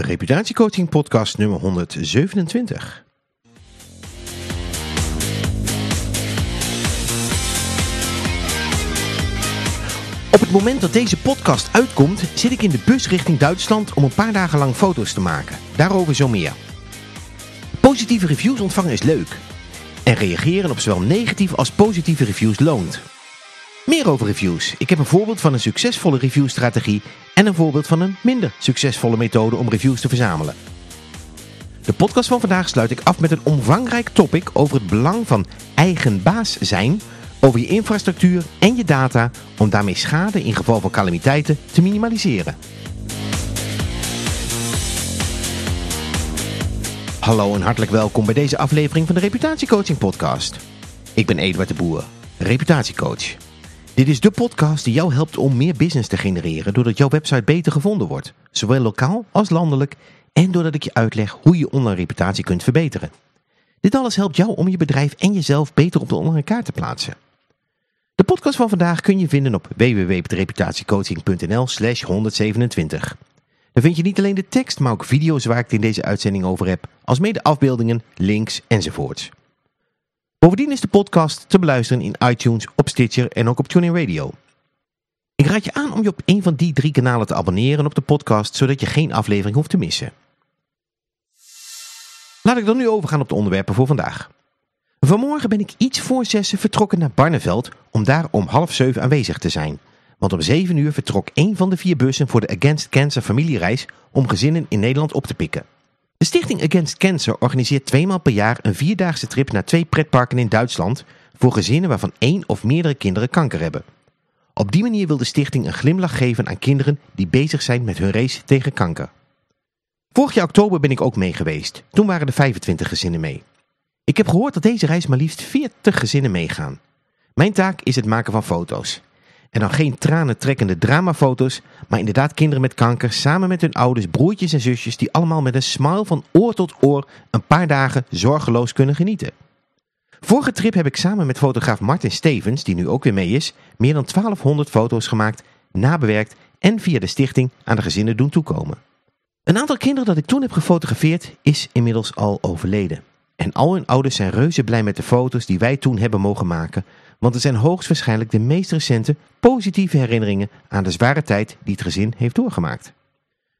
Reputatiecoaching podcast nummer 127. Op het moment dat deze podcast uitkomt zit ik in de bus richting Duitsland om een paar dagen lang foto's te maken. Daarover zo meer. Positieve reviews ontvangen is leuk. En reageren op zowel negatieve als positieve reviews loont. Meer over reviews. Ik heb een voorbeeld van een succesvolle reviewstrategie en een voorbeeld van een minder succesvolle methode om reviews te verzamelen. De podcast van vandaag sluit ik af met een omvangrijk topic over het belang van eigen baas zijn, over je infrastructuur en je data om daarmee schade in geval van calamiteiten te minimaliseren. Hallo en hartelijk welkom bij deze aflevering van de Reputatiecoaching podcast. Ik ben Eduard de Boer, reputatiecoach. Dit is de podcast die jou helpt om meer business te genereren doordat jouw website beter gevonden wordt, zowel lokaal als landelijk en doordat ik je uitleg hoe je online reputatie kunt verbeteren. Dit alles helpt jou om je bedrijf en jezelf beter op de online kaart te plaatsen. De podcast van vandaag kun je vinden op www.reputatiecoaching.nl slash 127. Daar vind je niet alleen de tekst, maar ook video's waar ik het in deze uitzending over heb, als mede afbeeldingen, links enzovoorts. Bovendien is de podcast te beluisteren in iTunes, op Stitcher en ook op TuneIn Radio. Ik raad je aan om je op een van die drie kanalen te abonneren op de podcast, zodat je geen aflevering hoeft te missen. Laat ik dan nu overgaan op de onderwerpen voor vandaag. Vanmorgen ben ik iets voor zessen vertrokken naar Barneveld om daar om half zeven aanwezig te zijn. Want om zeven uur vertrok één van de vier bussen voor de Against Cancer familiereis om gezinnen in Nederland op te pikken. De stichting Against Cancer organiseert tweemaal per jaar een vierdaagse trip naar twee pretparken in Duitsland voor gezinnen waarvan één of meerdere kinderen kanker hebben. Op die manier wil de stichting een glimlach geven aan kinderen die bezig zijn met hun race tegen kanker. Vorig jaar oktober ben ik ook mee geweest. Toen waren er 25 gezinnen mee. Ik heb gehoord dat deze reis maar liefst 40 gezinnen meegaan. Mijn taak is het maken van foto's. En dan geen tranentrekkende dramafoto's, maar inderdaad kinderen met kanker samen met hun ouders, broertjes en zusjes die allemaal met een smile van oor tot oor een paar dagen zorgeloos kunnen genieten. Vorige trip heb ik samen met fotograaf Martin Stevens, die nu ook weer mee is, meer dan 1200 foto's gemaakt, nabewerkt en via de stichting aan de gezinnen doen toekomen. Een aantal kinderen dat ik toen heb gefotografeerd is inmiddels al overleden. En al hun ouders zijn reuze blij met de foto's die wij toen hebben mogen maken, want het zijn hoogstwaarschijnlijk de meest recente positieve herinneringen aan de zware tijd die het gezin heeft doorgemaakt.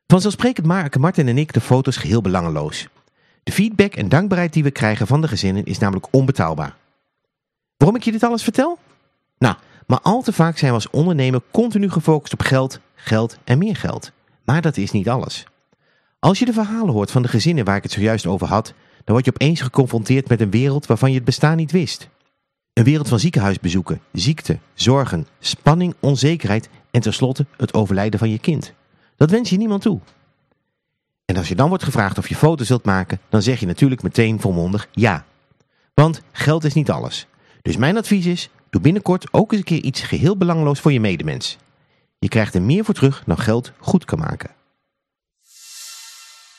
Vanzelfsprekend maken Martin en ik de foto's geheel belangeloos. De feedback en dankbaarheid die we krijgen van de gezinnen is namelijk onbetaalbaar. Waarom ik je dit alles vertel? Nou, maar al te vaak zijn we als ondernemer continu gefocust op geld, geld en meer geld. Maar dat is niet alles. Als je de verhalen hoort van de gezinnen waar ik het zojuist over had, dan word je opeens geconfronteerd met een wereld waarvan je het bestaan niet wist. Een wereld van ziekenhuisbezoeken, ziekte, zorgen, spanning, onzekerheid en tenslotte het overlijden van je kind. Dat wens je niemand toe. En als je dan wordt gevraagd of je foto's wilt maken, dan zeg je natuurlijk meteen volmondig ja. Want geld is niet alles. Dus mijn advies is, doe binnenkort ook eens een keer iets geheel belangloos voor je medemens. Je krijgt er meer voor terug dan geld goed kan maken.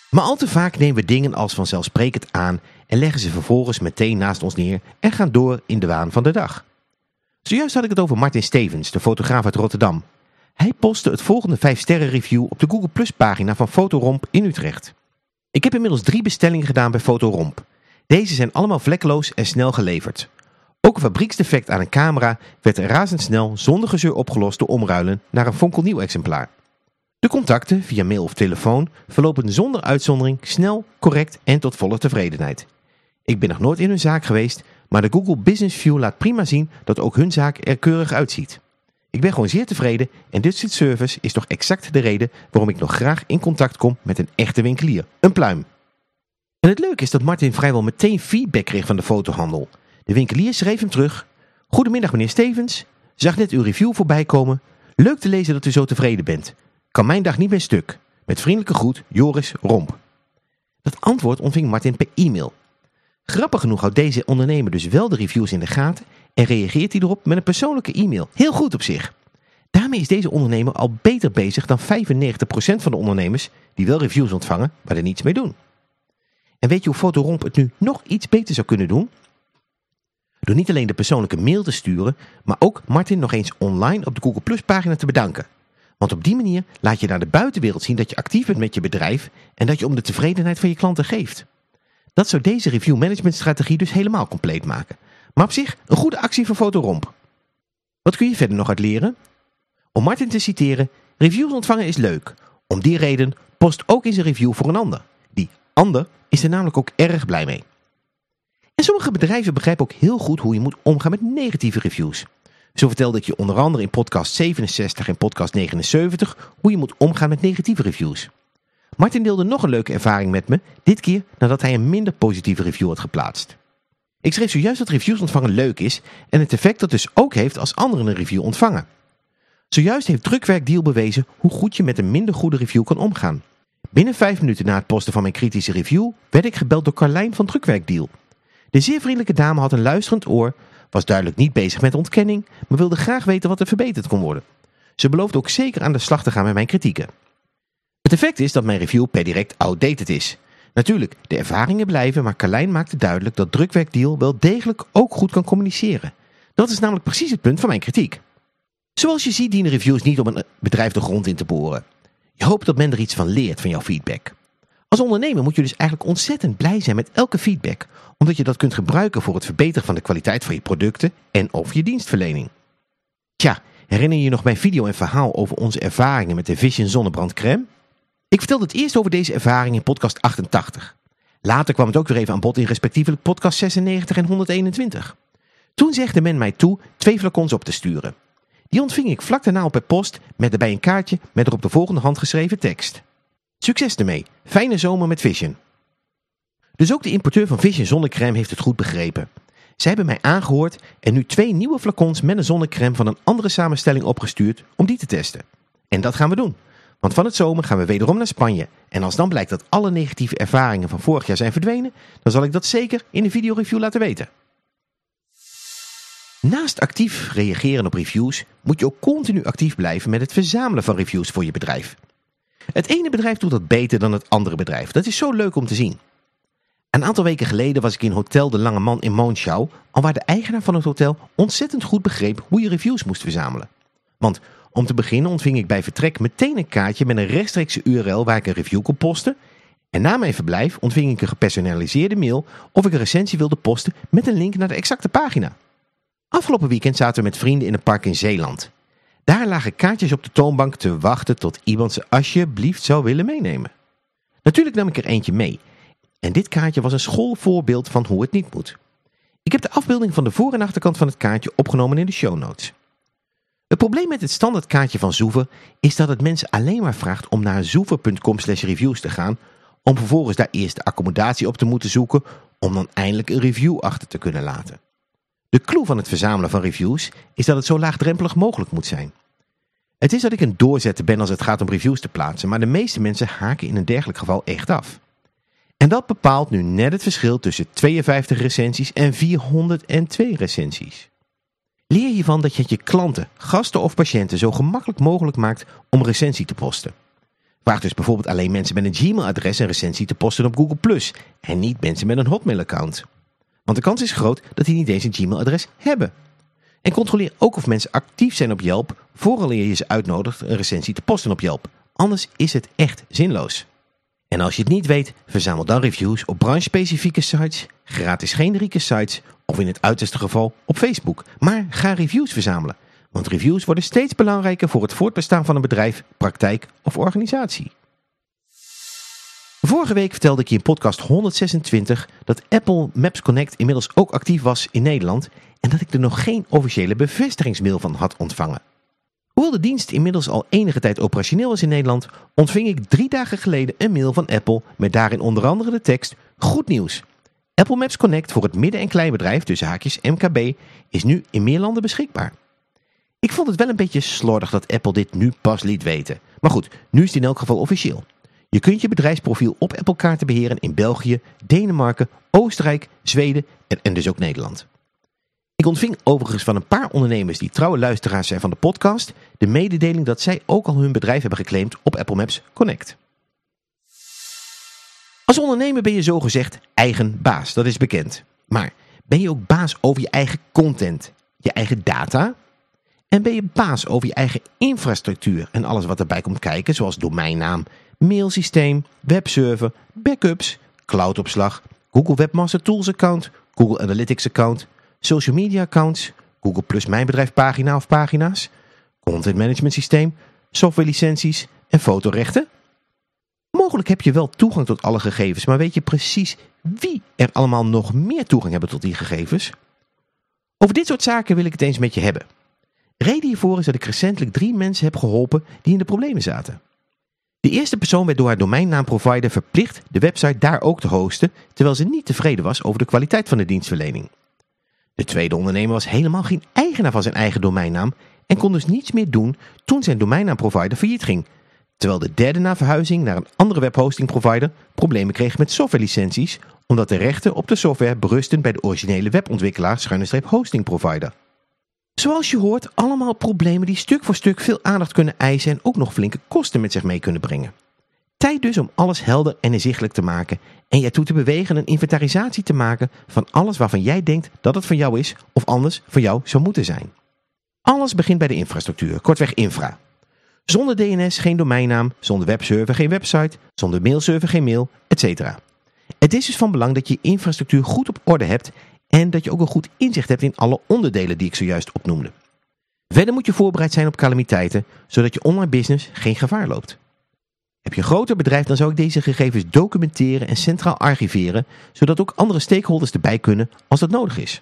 Maar al te vaak nemen we dingen als vanzelfsprekend aan en leggen ze vervolgens meteen naast ons neer en gaan door in de waan van de dag. Zojuist had ik het over Martin Stevens, de fotograaf uit Rotterdam. Hij postte het volgende 5 sterren review op de Google Plus pagina van Fotoromp in Utrecht. Ik heb inmiddels drie bestellingen gedaan bij Fotoromp. Deze zijn allemaal vlekkeloos en snel geleverd. Ook een fabrieksdefect aan een camera werd razendsnel zonder gezeur opgelost door omruilen naar een fonkelnieuw exemplaar. De contacten via mail of telefoon verlopen zonder uitzondering snel, correct en tot volle tevredenheid. Ik ben nog nooit in hun zaak geweest, maar de Google Business View laat prima zien dat ook hun zaak er keurig uitziet. Ik ben gewoon zeer tevreden en dit soort service is toch exact de reden waarom ik nog graag in contact kom met een echte winkelier. Een pluim. En het leuke is dat Martin vrijwel meteen feedback kreeg van de fotohandel. De winkelier schreef hem terug. Goedemiddag meneer Stevens, zag net uw review voorbij komen. Leuk te lezen dat u zo tevreden bent. Kan mijn dag niet meer stuk. Met vriendelijke groet, Joris Romp. Dat antwoord ontving Martin per e-mail. Grappig genoeg houdt deze ondernemer dus wel de reviews in de gaten en reageert hij erop met een persoonlijke e-mail. Heel goed op zich. Daarmee is deze ondernemer al beter bezig dan 95% van de ondernemers die wel reviews ontvangen, maar er niets mee doen. En weet je hoe Fotoromp het nu nog iets beter zou kunnen doen? Door niet alleen de persoonlijke mail te sturen, maar ook Martin nog eens online op de Google Plus pagina te bedanken. Want op die manier laat je naar de buitenwereld zien dat je actief bent met je bedrijf en dat je om de tevredenheid van je klanten geeft. Dat zou deze review management strategie dus helemaal compleet maken. Maar op zich een goede actie voor Fotoromp. Wat kun je verder nog uit leren? Om Martin te citeren, reviews ontvangen is leuk. Om die reden post ook eens een review voor een ander. Die ander is er namelijk ook erg blij mee. En sommige bedrijven begrijpen ook heel goed hoe je moet omgaan met negatieve reviews. Zo vertelde ik je onder andere in podcast 67 en podcast 79 hoe je moet omgaan met negatieve reviews. Martin deelde nog een leuke ervaring met me, dit keer nadat hij een minder positieve review had geplaatst. Ik schreef zojuist dat reviews ontvangen leuk is en het effect dat dus ook heeft als anderen een review ontvangen. Zojuist heeft Drukwerkdeal bewezen hoe goed je met een minder goede review kan omgaan. Binnen vijf minuten na het posten van mijn kritische review werd ik gebeld door Carlijn van Drukwerkdeal. De zeer vriendelijke dame had een luisterend oor, was duidelijk niet bezig met ontkenning, maar wilde graag weten wat er verbeterd kon worden. Ze beloofde ook zeker aan de slag te gaan met mijn kritieken. Het effect is dat mijn review per direct outdated is. Natuurlijk, de ervaringen blijven, maar Carlijn maakte duidelijk dat Drukwerkdeal wel degelijk ook goed kan communiceren. Dat is namelijk precies het punt van mijn kritiek. Zoals je ziet dienen reviews niet om een bedrijf de grond in te boren. Je hoopt dat men er iets van leert van jouw feedback. Als ondernemer moet je dus eigenlijk ontzettend blij zijn met elke feedback, omdat je dat kunt gebruiken voor het verbeteren van de kwaliteit van je producten en of je dienstverlening. Tja, herinner je je nog mijn video en verhaal over onze ervaringen met de Vision zonnebrandcrème? Ik vertelde het eerst over deze ervaring in podcast 88. Later kwam het ook weer even aan bod in respectievelijk podcast 96 en 121. Toen zegde men mij toe twee flacons op te sturen. Die ontving ik vlak daarna op per post met erbij een kaartje met erop de volgende handgeschreven tekst. Succes ermee, fijne zomer met Vision. Dus ook de importeur van Vision zonnecrème heeft het goed begrepen. Zij hebben mij aangehoord en nu twee nieuwe flacons met een zonnecrème van een andere samenstelling opgestuurd om die te testen. En dat gaan we doen. Want van het zomer gaan we wederom naar Spanje. En als dan blijkt dat alle negatieve ervaringen van vorig jaar zijn verdwenen, dan zal ik dat zeker in de videoreview laten weten. Naast actief reageren op reviews moet je ook continu actief blijven met het verzamelen van reviews voor je bedrijf. Het ene bedrijf doet dat beter dan het andere bedrijf. Dat is zo leuk om te zien. Een aantal weken geleden was ik in Hotel De Lange Man in Moonschouw, al waar de eigenaar van het hotel ontzettend goed begreep hoe je reviews moest verzamelen. Want om te beginnen ontving ik bij vertrek meteen een kaartje met een rechtstreekse URL waar ik een review kon posten. En na mijn verblijf ontving ik een gepersonaliseerde mail of ik een recensie wilde posten met een link naar de exacte pagina. Afgelopen weekend zaten we met vrienden in een park in Zeeland. Daar lagen kaartjes op de toonbank te wachten tot iemand ze alsjeblieft zou willen meenemen. Natuurlijk nam ik er eentje mee. En dit kaartje was een schoolvoorbeeld van hoe het niet moet. Ik heb de afbeelding van de voor- en achterkant van het kaartje opgenomen in de show notes. Het probleem met het standaardkaartje van Zoever is dat het mensen alleen maar vraagt om naar zoever.com slash reviews te gaan, om vervolgens daar eerst de accommodatie op te moeten zoeken, om dan eindelijk een review achter te kunnen laten. De clue van het verzamelen van reviews is dat het zo laagdrempelig mogelijk moet zijn. Het is dat ik een doorzetter ben als het gaat om reviews te plaatsen, maar de meeste mensen haken in een dergelijk geval echt af. En dat bepaalt nu net het verschil tussen 52 recensies en 402 recensies. Leer hiervan dat je je klanten, gasten of patiënten zo gemakkelijk mogelijk maakt om recensie te posten. Vraag dus bijvoorbeeld alleen mensen met een Gmail-adres een recensie te posten op Google+, en niet mensen met een Hotmail-account. Want de kans is groot dat die niet eens een Gmail-adres hebben. En controleer ook of mensen actief zijn op Yelp, vooraleer je ze uitnodigt een recensie te posten op Yelp. Anders is het echt zinloos. En als je het niet weet, verzamel dan reviews op branchespecifieke sites, gratis generieke sites of in het uiterste geval op Facebook. Maar ga reviews verzamelen, want reviews worden steeds belangrijker voor het voortbestaan van een bedrijf, praktijk of organisatie. Vorige week vertelde ik je in podcast 126 dat Apple Maps Connect inmiddels ook actief was in Nederland en dat ik er nog geen officiële bevestigingsmail van had ontvangen. Hoewel de dienst inmiddels al enige tijd operationeel is in Nederland, ontving ik drie dagen geleden een mail van Apple met daarin onder andere de tekst Goed nieuws! Apple Maps Connect voor het midden- en kleinbedrijf tussen haakjes MKB is nu in meer landen beschikbaar. Ik vond het wel een beetje slordig dat Apple dit nu pas liet weten. Maar goed, nu is het in elk geval officieel. Je kunt je bedrijfsprofiel op Apple kaarten beheren in België, Denemarken, Oostenrijk, Zweden en, en dus ook Nederland. Ik ontving overigens van een paar ondernemers die trouwe luisteraars zijn van de podcast de mededeling dat zij ook al hun bedrijf hebben geclaimd op Apple Maps Connect. Als ondernemer ben je zogezegd eigen baas, dat is bekend. Maar ben je ook baas over je eigen content, je eigen data? En ben je baas over je eigen infrastructuur en alles wat erbij komt kijken, zoals domeinnaam, mailsysteem, webserver, backups, cloudopslag, Google Webmaster Tools account, Google Analytics account, social media accounts, Google Plus Mijn Bedrijf pagina of pagina's, content management systeem, software licenties en fotorechten? Mogelijk heb je wel toegang tot alle gegevens, maar weet je precies wie er allemaal nog meer toegang hebben tot die gegevens? Over dit soort zaken wil ik het eens met je hebben. Reden hiervoor is dat ik recentelijk drie mensen heb geholpen die in de problemen zaten. De eerste persoon werd door haar domeinnaamprovider verplicht de website daar ook te hosten, terwijl ze niet tevreden was over de kwaliteit van de dienstverlening. De tweede ondernemer was helemaal geen eigenaar van zijn eigen domeinnaam en kon dus niets meer doen toen zijn domeinnaamprovider failliet ging, terwijl de derde na verhuizing naar een andere webhostingprovider problemen kreeg met softwarelicenties, omdat de rechten op de software berusten bij de originele webontwikkelaar hostingprovider. Zoals je hoort, allemaal problemen die stuk voor stuk veel aandacht kunnen eisen en ook nog flinke kosten met zich mee kunnen brengen. Tijd dus om alles helder en inzichtelijk te maken en je ertoe te bewegen een inventarisatie te maken van alles waarvan jij denkt dat het van jou is of anders van jou zou moeten zijn. Alles begint bij de infrastructuur, kortweg infra. Zonder DNS geen domeinnaam, zonder webserver geen website, zonder mailserver geen mail, etc. Het is dus van belang dat je infrastructuur goed op orde hebt en dat je ook een goed inzicht hebt in alle onderdelen die ik zojuist opnoemde. Verder moet je voorbereid zijn op calamiteiten, zodat je online business geen gevaar loopt. Heb je een groter bedrijf, dan zou ik deze gegevens documenteren en centraal archiveren, zodat ook andere stakeholders erbij kunnen als dat nodig is.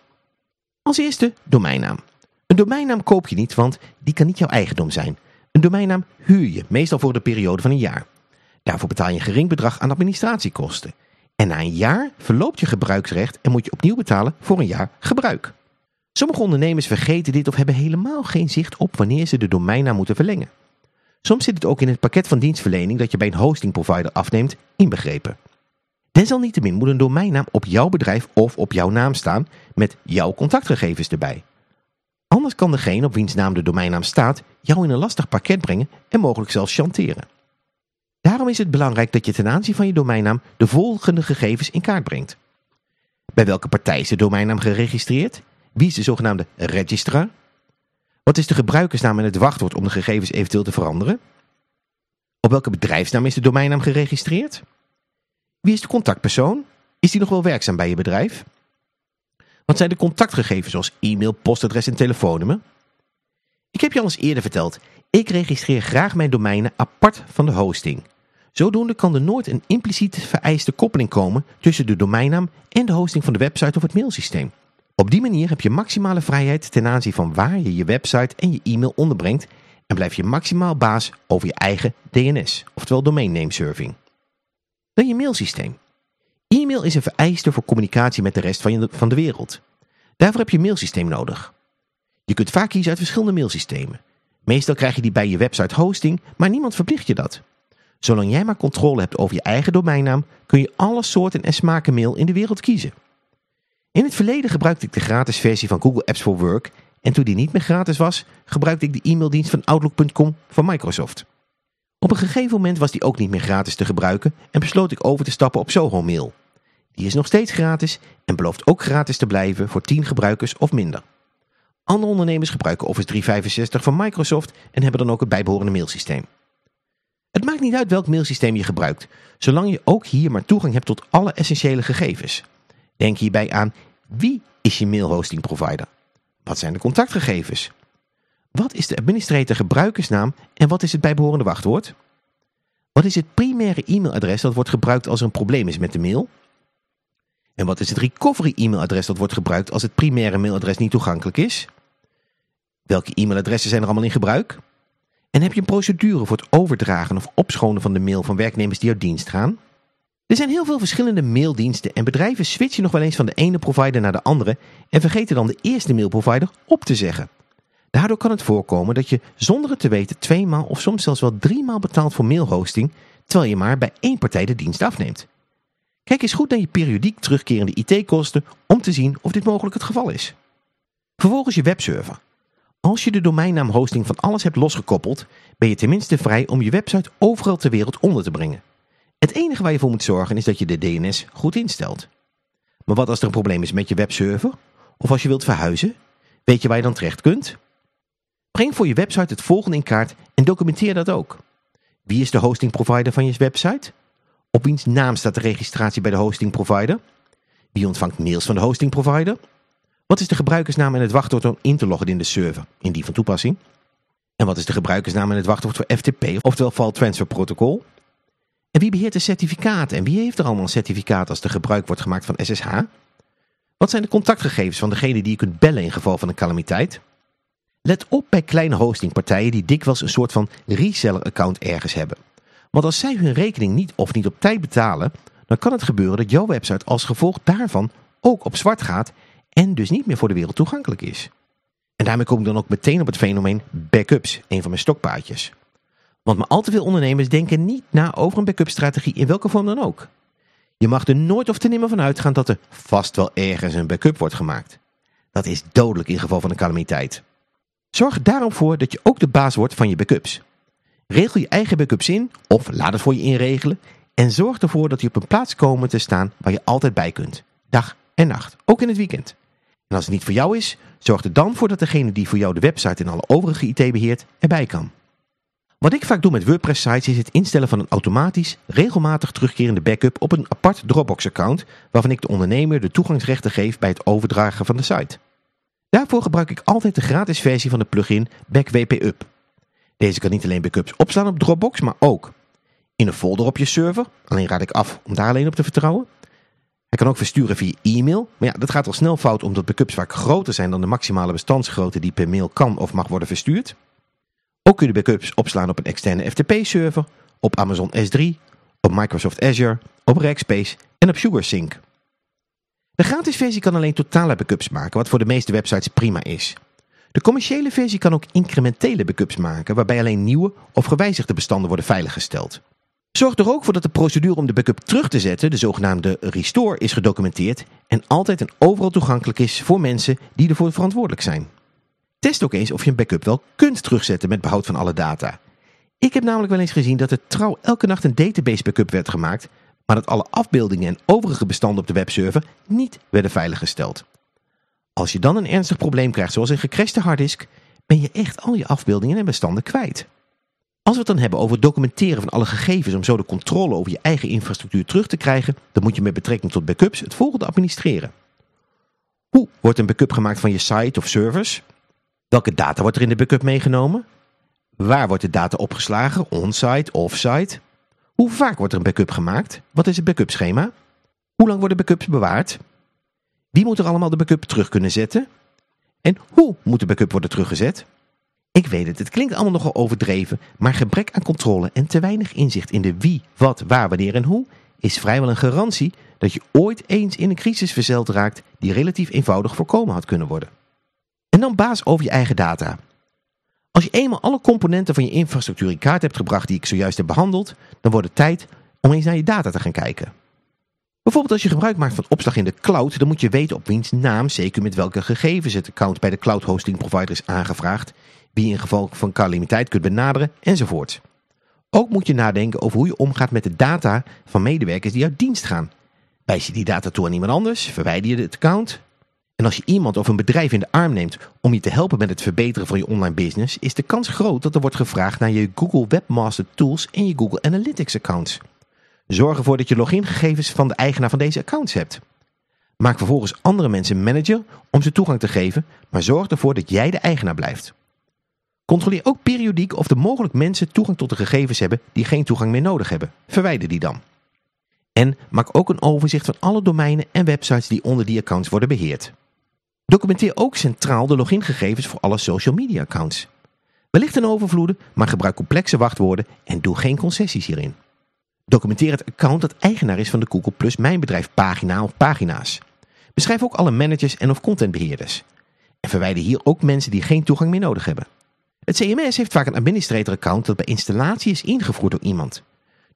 Als eerste domeinnaam. Een domeinnaam koop je niet, want die kan niet jouw eigendom zijn. Een domeinnaam huur je, meestal voor de periode van een jaar. Daarvoor betaal je een gering bedrag aan administratiekosten. En na een jaar verloopt je gebruiksrecht en moet je opnieuw betalen voor een jaar gebruik. Sommige ondernemers vergeten dit of hebben helemaal geen zicht op wanneer ze de domeinnaam moeten verlengen. Soms zit het ook in het pakket van dienstverlening dat je bij een hostingprovider afneemt inbegrepen. Desalniettemin moet een domeinnaam op jouw bedrijf of op jouw naam staan met jouw contactgegevens erbij. Anders kan degene op wiens naam de domeinnaam staat jou in een lastig pakket brengen en mogelijk zelfs chanteren. Daarom is het belangrijk dat je ten aanzien van je domeinnaam de volgende gegevens in kaart brengt. Bij welke partij is de domeinnaam geregistreerd? Wie is de zogenaamde registrar? Wat is de gebruikersnaam en het wachtwoord om de gegevens eventueel te veranderen? Op welke bedrijfsnaam is de domeinnaam geregistreerd? Wie is de contactpersoon? Is die nog wel werkzaam bij je bedrijf? Wat zijn de contactgegevens zoals e-mail, postadres en telefoonnummer? Ik heb je al eens eerder verteld, ik registreer graag mijn domeinen apart van de hosting. Zodoende kan er nooit een impliciet vereiste koppeling komen tussen de domeinnaam en de hosting van de website of het mailsysteem. Op die manier heb je maximale vrijheid ten aanzien van waar je je website en je e-mail onderbrengt en blijf je maximaal baas over je eigen DNS, oftewel domain name serving. Dan je mailsysteem. E-mail is een vereiste voor communicatie met de rest van, van de wereld. Daarvoor heb je een mailsysteem nodig. Je kunt vaak kiezen uit verschillende mailsystemen. Meestal krijg je die bij je website hosting, maar niemand verplicht je dat. Zolang jij maar controle hebt over je eigen domeinnaam, kun je alle soorten en smaken mail in de wereld kiezen. In het verleden gebruikte ik de gratis versie van Google Apps for Work en toen die niet meer gratis was, gebruikte ik de e-maildienst van Outlook.com van Microsoft. Op een gegeven moment was die ook niet meer gratis te gebruiken en besloot ik over te stappen op Soho Mail. Die is nog steeds gratis en belooft ook gratis te blijven voor 10 gebruikers of minder. Andere ondernemers gebruiken Office 365 van Microsoft en hebben dan ook het bijbehorende mailsysteem. Het maakt niet uit welk mailsysteem je gebruikt, zolang je ook hier maar toegang hebt tot alle essentiële gegevens. Denk hierbij aan wie is je mailhosting provider? Wat zijn de contactgegevens? Wat is de administrator gebruikersnaam en wat is het bijbehorende wachtwoord? Wat is het primaire e-mailadres dat wordt gebruikt als er een probleem is met de mail? En wat is het recovery e-mailadres dat wordt gebruikt als het primaire mailadres niet toegankelijk is? Welke e-mailadressen zijn er allemaal in gebruik? En heb je een procedure voor het overdragen of opschonen van de mail van werknemers die uit dienst gaan? Er zijn heel veel verschillende maildiensten en bedrijven switchen nog wel eens van de ene provider naar de andere en vergeten dan de eerste mailprovider op te zeggen. Daardoor kan het voorkomen dat je zonder het te weten tweemaal of soms zelfs wel driemaal betaalt voor mailhosting, terwijl je maar bij één partij de dienst afneemt. Kijk eens goed naar je periodiek terugkerende IT-kosten om te zien of dit mogelijk het geval is. Vervolgens je webserver. Als je de domeinnaam hosting van alles hebt losgekoppeld, ben je tenminste vrij om je website overal ter wereld onder te brengen. Het enige waar je voor moet zorgen is dat je de DNS goed instelt. Maar wat als er een probleem is met je webserver? Of als je wilt verhuizen? Weet je waar je dan terecht kunt? Breng voor je website het volgende in kaart en documenteer dat ook. Wie is de hosting provider van je website? Op wiens naam staat de registratie bij de hosting provider? Wie ontvangt mails van de hosting provider? Wat is de gebruikersnaam en het wachtwoord om in te loggen in de server, in die van toepassing? En wat is de gebruikersnaam en het wachtwoord voor FTP, oftewel File Transfer Protocol? En wie beheert de certificaten en wie heeft er allemaal een certificaat als er gebruik wordt gemaakt van SSH? Wat zijn de contactgegevens van degene die je kunt bellen in geval van een calamiteit? Let op bij kleine hostingpartijen die dikwijls een soort van reseller-account ergens hebben. Want als zij hun rekening niet of niet op tijd betalen, dan kan het gebeuren dat jouw website als gevolg daarvan ook op zwart gaat en dus niet meer voor de wereld toegankelijk is. En daarmee kom ik dan ook meteen op het fenomeen backups, een van mijn stokpaardjes. Want maar al te veel ondernemers denken niet na over een backup strategie in welke vorm dan ook. Je mag er nooit of te nimmer van uitgaan dat er vast wel ergens een backup wordt gemaakt. Dat is dodelijk in geval van een calamiteit. Zorg daarom voor dat je ook de baas wordt van je backups. Regel je eigen backups in of laat het voor je inregelen en zorg ervoor dat die op een plaats komen te staan waar je altijd bij kunt. Dag en nacht, ook in het weekend. En als het niet voor jou is, zorg er dan voor dat degene die voor jou de website en alle overige IT beheert erbij kan. Wat ik vaak doe met WordPress sites is het instellen van een automatisch, regelmatig terugkerende backup op een apart Dropbox account waarvan ik de ondernemer de toegangsrechten geef bij het overdragen van de site. Daarvoor gebruik ik altijd de gratis versie van de plugin BackWP-Up. Deze kan niet alleen backups opslaan op Dropbox, maar ook in een folder op je server. Alleen raad ik af om daar alleen op te vertrouwen. Hij kan ook versturen via e-mail. Maar ja, dat gaat al snel fout omdat backups vaak groter zijn dan de maximale bestandsgrootte die per mail kan of mag worden verstuurd. Ook kun je backups opslaan op een externe FTP-server, op Amazon S3, op Microsoft Azure, op Rackspace en op SugarSync. De gratis versie kan alleen totale backups maken, wat voor de meeste websites prima is. De commerciële versie kan ook incrementele backups maken, waarbij alleen nieuwe of gewijzigde bestanden worden veiliggesteld. Zorg er ook voor dat de procedure om de backup terug te zetten, de zogenaamde restore, is gedocumenteerd en altijd en overal toegankelijk is voor mensen die ervoor verantwoordelijk zijn. Test ook eens of je een backup wel kunt terugzetten met behoud van alle data. Ik heb namelijk wel eens gezien dat er trouw elke nacht een database backup werd gemaakt, maar dat alle afbeeldingen en overige bestanden op de webserver niet werden veiliggesteld. Als je dan een ernstig probleem krijgt zoals een gecrashte harddisk, ben je echt al je afbeeldingen en bestanden kwijt. Als we het dan hebben over het documenteren van alle gegevens om zo de controle over je eigen infrastructuur terug te krijgen, dan moet je met betrekking tot backups het volgende administreren. Hoe wordt een backup gemaakt van je site of servers? Welke data wordt er in de backup meegenomen? Waar wordt de data opgeslagen, onsite, offsite? Hoe vaak wordt er een backup gemaakt? Wat is het backup schema? Hoe lang worden backups bewaard? Wie moet er allemaal de backup terug kunnen zetten? En hoe moet de backup worden teruggezet? Ik weet het, het klinkt allemaal nogal overdreven, maar gebrek aan controle en te weinig inzicht in de wie, wat, waar, wanneer en hoe is vrijwel een garantie dat je ooit eens in een crisis verzeld raakt die relatief eenvoudig voorkomen had kunnen worden. En dan baas over je eigen data. Als je eenmaal alle componenten van je infrastructuur in kaart hebt gebracht die ik zojuist heb behandeld, dan wordt het tijd om eens naar je data te gaan kijken. Bijvoorbeeld als je gebruik maakt van opslag in de cloud, dan moet je weten op wiens naam, zeker met welke gegevens het account bij de cloud hosting provider is aangevraagd, wie je in geval van calamiteit kunt benaderen enzovoort. Ook moet je nadenken over hoe je omgaat met de data van medewerkers die uit dienst gaan. Wijs je die data toe aan iemand anders? Verwijder je het account? En als je iemand of een bedrijf in de arm neemt om je te helpen met het verbeteren van je online business, is de kans groot dat er wordt gevraagd naar je Google Webmaster Tools en je Google Analytics accounts. Zorg ervoor dat je logingegevens van de eigenaar van deze accounts hebt. Maak vervolgens andere mensen manager om ze toegang te geven, maar zorg ervoor dat jij de eigenaar blijft. Controleer ook periodiek of er mogelijk mensen toegang tot de gegevens hebben die geen toegang meer nodig hebben. Verwijder die dan. En maak ook een overzicht van alle domeinen en websites die onder die accounts worden beheerd. Documenteer ook centraal de logingegevens voor alle social media accounts. Wellicht een overvloede, maar gebruik complexe wachtwoorden en doe geen concessies hierin. Documenteer het account dat eigenaar is van de Google Plus Mijn Bedrijf pagina of pagina's. Beschrijf ook alle managers en of contentbeheerders. En verwijder hier ook mensen die geen toegang meer nodig hebben. Het CMS heeft vaak een administrator-account dat bij installatie is ingevoerd door iemand.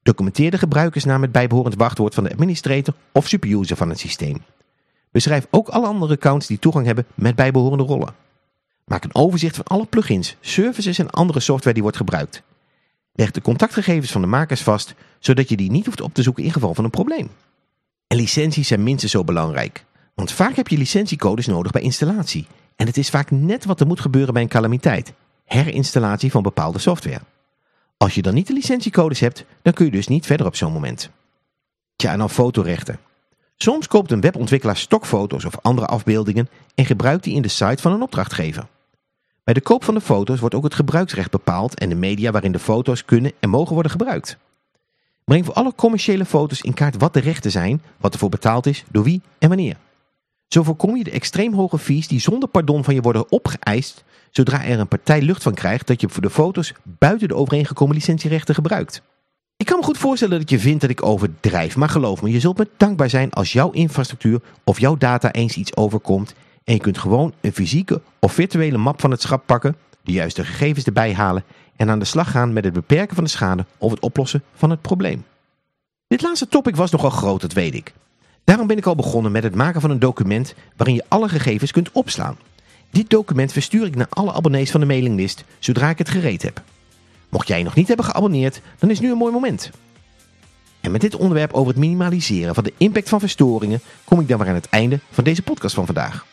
Documenteer de gebruikersnaam met bijbehorend wachtwoord van de administrator of superuser van het systeem. Beschrijf ook alle andere accounts die toegang hebben met bijbehorende rollen. Maak een overzicht van alle plugins, services en andere software die wordt gebruikt. Leg de contactgegevens van de makers vast, zodat je die niet hoeft op te zoeken in geval van een probleem. En licenties zijn minstens zo belangrijk, want vaak heb je licentiecodes nodig bij installatie. En het is vaak net wat er moet gebeuren bij een calamiteit. herinstallatie van bepaalde software. Als je dan niet de licentiecodes hebt, dan kun je dus niet verder op zo'n moment. Tja, en dan fotorechten. Soms koopt een webontwikkelaar stokfoto's of andere afbeeldingen en gebruikt die in de site van een opdrachtgever. Bij de koop van de foto's wordt ook het gebruiksrecht bepaald en de media waarin de foto's kunnen en mogen worden gebruikt. Breng voor alle commerciële foto's in kaart wat de rechten zijn, wat ervoor betaald is, door wie en wanneer. Zo voorkom je de extreem hoge fees die zonder pardon van je worden opgeëist zodra er een partij lucht van krijgt dat je voor de foto's buiten de overeengekomen licentierechten gebruikt. Ik kan me goed voorstellen dat je vindt dat ik overdrijf, maar geloof me, je zult me dankbaar zijn als jouw infrastructuur of jouw data eens iets overkomt en je kunt gewoon een fysieke of virtuele map van het schap pakken, de juiste gegevens erbij halen en aan de slag gaan met het beperken van de schade of het oplossen van het probleem. Dit laatste topic was nogal groot, dat weet ik. Daarom ben ik al begonnen met het maken van een document waarin je alle gegevens kunt opslaan. Dit document verstuur ik naar alle abonnees van de mailinglist zodra ik het gereed heb. Mocht jij nog niet hebben geabonneerd, dan is nu een mooi moment. En met dit onderwerp over het minimaliseren van de impact van verstoringen kom ik dan weer aan het einde van deze podcast van vandaag.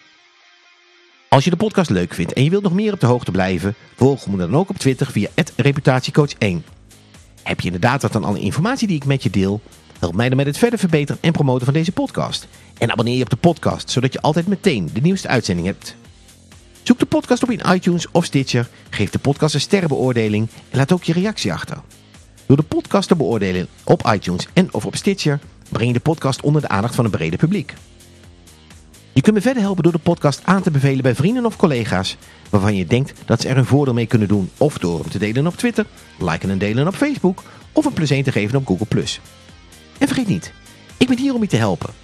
Als je de podcast leuk vindt en je wilt nog meer op de hoogte blijven, volg me dan ook op Twitter via reputatiecoach1. Heb je inderdaad wat aan alle informatie die ik met je deel? Help mij dan met het verder verbeteren en promoten van deze podcast. En abonneer je op de podcast, zodat je altijd meteen de nieuwste uitzending hebt. Zoek de podcast op in iTunes of Stitcher, geef de podcast een sterrenbeoordeling en laat ook je reactie achter. Door de podcast te beoordelen op iTunes en of op Stitcher breng je de podcast onder de aandacht van een brede publiek. Je kunt me verder helpen door de podcast aan te bevelen bij vrienden of collega's waarvan je denkt dat ze er een voordeel mee kunnen doen of door hem te delen op Twitter, liken en delen op Facebook of een plezier te geven op Google+. En vergeet niet, ik ben hier om je te helpen.